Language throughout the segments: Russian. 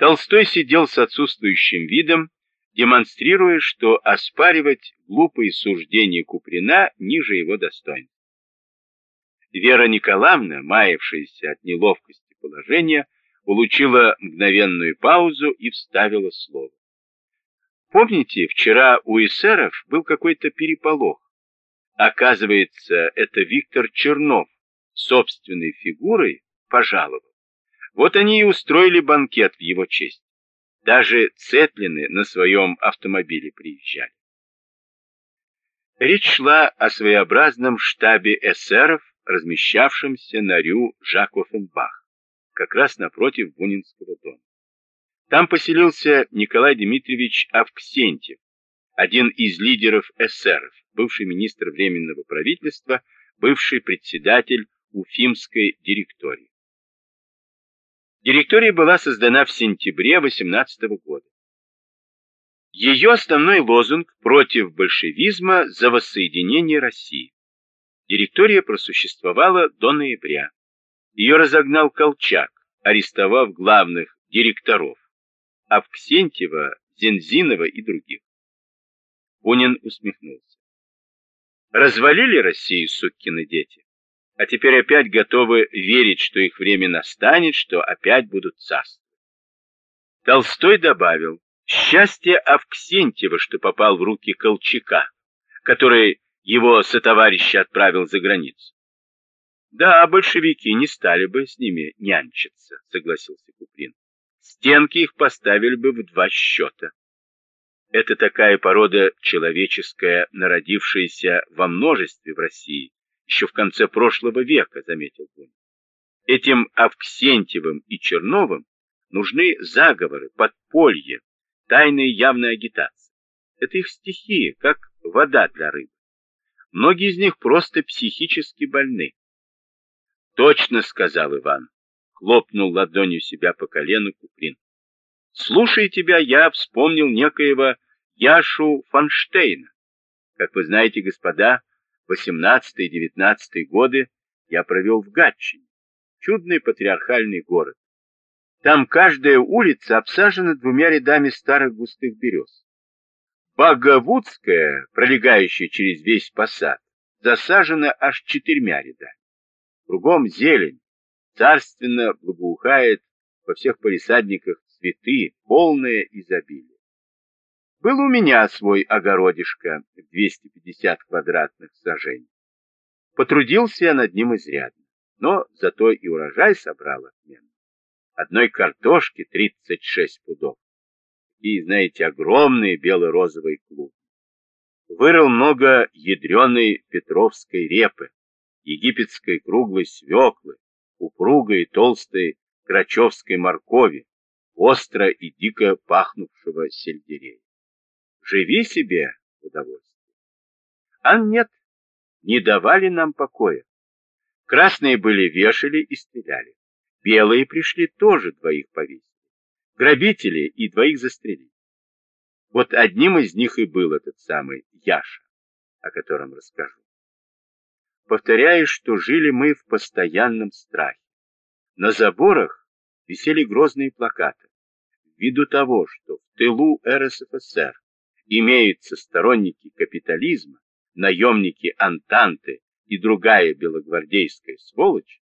Толстой сидел с отсутствующим видом, демонстрируя, что оспаривать глупые суждения Куприна ниже его достоинства. Вера Николаевна, маявшаяся от неловкости положения, получила мгновенную паузу и вставила слово. Помните, вчера у эсеров был какой-то переполох. Оказывается, это Виктор Чернов собственной фигурой пожаловал. Вот они и устроили банкет в его честь. Даже Цетлины на своем автомобиле приезжали. Речь шла о своеобразном штабе эсеров, размещавшемся на рю Жак-Оффенбах, как раз напротив Бунинского дома. Там поселился Николай Дмитриевич Авксентьев, один из лидеров эсеров, бывший министр Временного правительства, бывший председатель Уфимской директории. Директория была создана в сентябре 18 года. Ее основной лозунг против большевизма за воссоединение России. Директория просуществовала до ноября. Ее разогнал Колчак, арестовав главных директоров Авксентьева, Зензинова и других. Бунин усмехнулся. Развалили Россию сукины дети а теперь опять готовы верить, что их время настанет, что опять будут царствовать. Толстой добавил, счастье Авксентьева, что попал в руки Колчака, который его сотоварища отправил за границу. Да, большевики не стали бы с ними нянчиться, согласился Куприн. Стенки их поставили бы в два счета. Это такая порода человеческая, народившаяся во множестве в России, еще в конце прошлого века, заметил Бунин. Этим Авксентьевым и Черновым нужны заговоры, подполье, тайные явные агитации. Это их стихия, как вода для рыбы. Многие из них просто психически больны. Точно сказал Иван, хлопнул ладонью себя по колену Куприн. Слушая тебя, я вспомнил некоего Яшу Фанштейна. Как вы знаете, господа, 18 и 19 годы я провел в Гатчине, чудный патриархальный город. Там каждая улица обсажена двумя рядами старых густых берез. Баговудская, пролегающая через весь посад, засажена аж четырьмя рядами. Кругом зелень, царственно благоухает во всех полисадниках цветы, полное изобилие. Был у меня свой огородишко в 250 квадратных сажений. Потрудился я над ним изрядно, но зато и урожай собрал отменно. Одной картошки 36 пудов. И, знаете, огромные бело-розовые клубы. Вырыл много ядреной петровской репы, египетской круглой свеклы, упругой и толстой крачевской моркови, остро и дико пахнувшего сельдерея. Живи себе в удовольствие. А нет, не давали нам покоя. Красные были вешали и стреляли. Белые пришли тоже двоих повесили. Грабители и двоих застрелили. Вот одним из них и был этот самый Яша, о котором расскажу. Повторяю, что жили мы в постоянном страхе. На заборах висели грозные плакаты. Ввиду того, что в тылу РСФСР имеются сторонники капитализма, наемники Антанты и другая белогвардейская сволочь,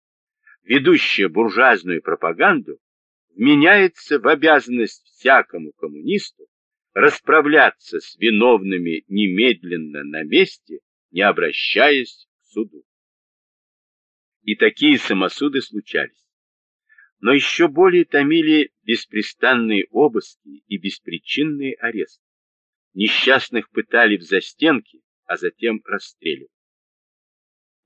ведущая буржуазную пропаганду, вменяется в обязанность всякому коммунисту расправляться с виновными немедленно на месте, не обращаясь к суду. И такие самосуды случались. Но еще более томили беспрестанные обыски и беспричинные аресты. Несчастных пытали в застенки, а затем расстреливали.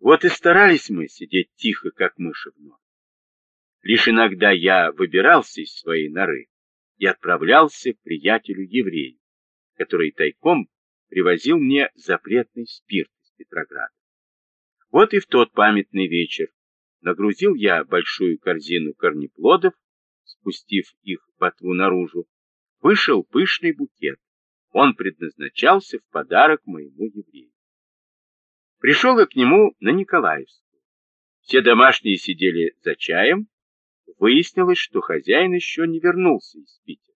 Вот и старались мы сидеть тихо, как мыши в норе. Лишь иногда я выбирался из своей норы и отправлялся к приятелю-еврею, который тайком привозил мне запретный спирт из Петрограда. Вот и в тот памятный вечер нагрузил я большую корзину корнеплодов, спустив их ботву наружу, вышел пышный букет, он предназначался в подарок моему еврею. Пришел я к нему на Николаевскую. Все домашние сидели за чаем. выяснилось, что хозяин еще не вернулся из Питера.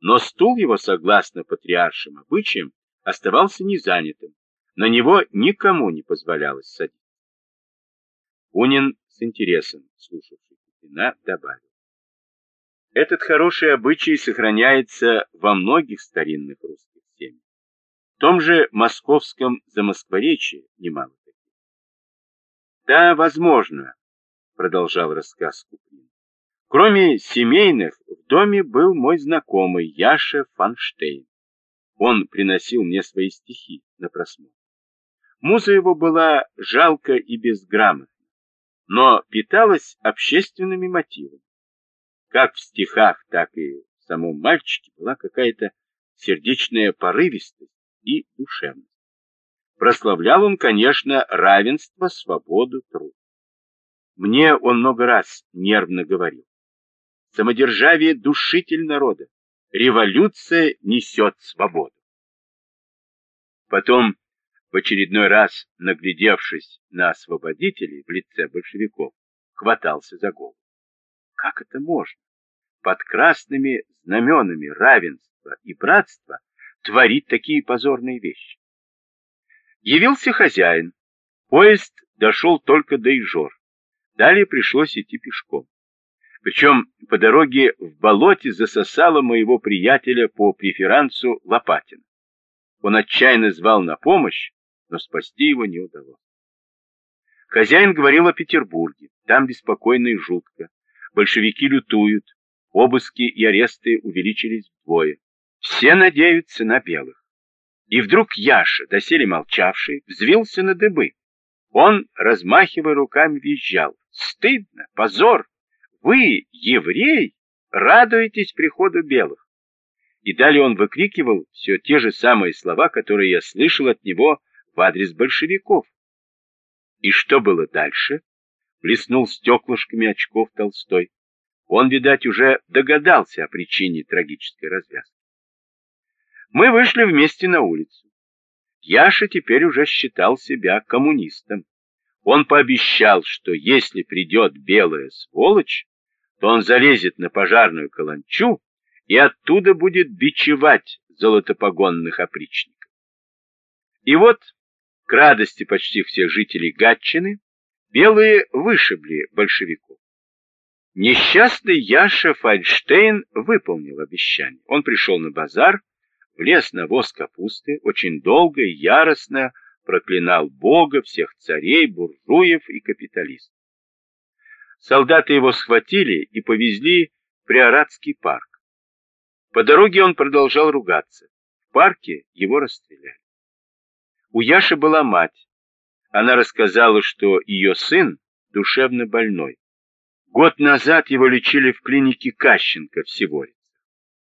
Но стул его, согласно патриаршим обычаям, оставался незанятым. На него никому не позволялось садиться. Унин с интересом, слушавший Купина, добавил. Этот хороший обычай сохраняется во многих старинных русских семьях. В том же московском замоскворечье немало таких. Да, возможно, продолжал рассказ Куприн. Кроме семейных, в доме был мой знакомый Яша Фанштейн. Он приносил мне свои стихи на просмотр. Муза его была жалко и безграмотна, но питалась общественными мотивами. Как в стихах, так и в самом мальчике была какая-то сердечная порывистость и душевность. Прославлял он, конечно, равенство, свободу, труд. Мне он много раз нервно говорил. Самодержавие душитель народа. Революция несет свободу. Потом, в очередной раз, наглядевшись на освободителей в лице большевиков, хватался за голову. Как это можно? Под красными знаменами равенства и братства творить такие позорные вещи? Явился хозяин. Поезд дошел только до Ижор. Далее пришлось идти пешком. Причем по дороге в болоте засосало моего приятеля по преферансу Лопатина. Он отчаянно звал на помощь, но спасти его не удалось. Хозяин говорил о Петербурге. Там беспокойно и жутко. Большевики лютуют. Обыски и аресты увеличились вдвое. Все надеются на белых. И вдруг Яша, доселе молчавший, взвился на дыбы. Он, размахивая руками, визжал. «Стыдно! Позор! Вы, еврей, радуетесь приходу белых. И далее он выкрикивал все те же самые слова, которые я слышал от него в адрес большевиков. И что было дальше? Блеснул стеклышками очков Толстой. Он, видать, уже догадался о причине трагической развязки. Мы вышли вместе на улицу. Яша теперь уже считал себя коммунистом. Он пообещал, что если придет белая сволочь, то он залезет на пожарную каланчу и оттуда будет бичевать золотопогонных опричников. И вот, к радости почти всех жителей Гатчины, белые вышибли большевиков. Несчастный Яша Файнштейн выполнил обещание. Он пришел на базар, влез на воз капусты, очень долго и яростно проклинал Бога, всех царей, буржуев и капиталистов. Солдаты его схватили и повезли в Приоратский парк. По дороге он продолжал ругаться. В парке его расстреляли. У Яши была мать. Она рассказала, что ее сын душевно больной. Год назад его лечили в клинике Кащенко в Сиворе.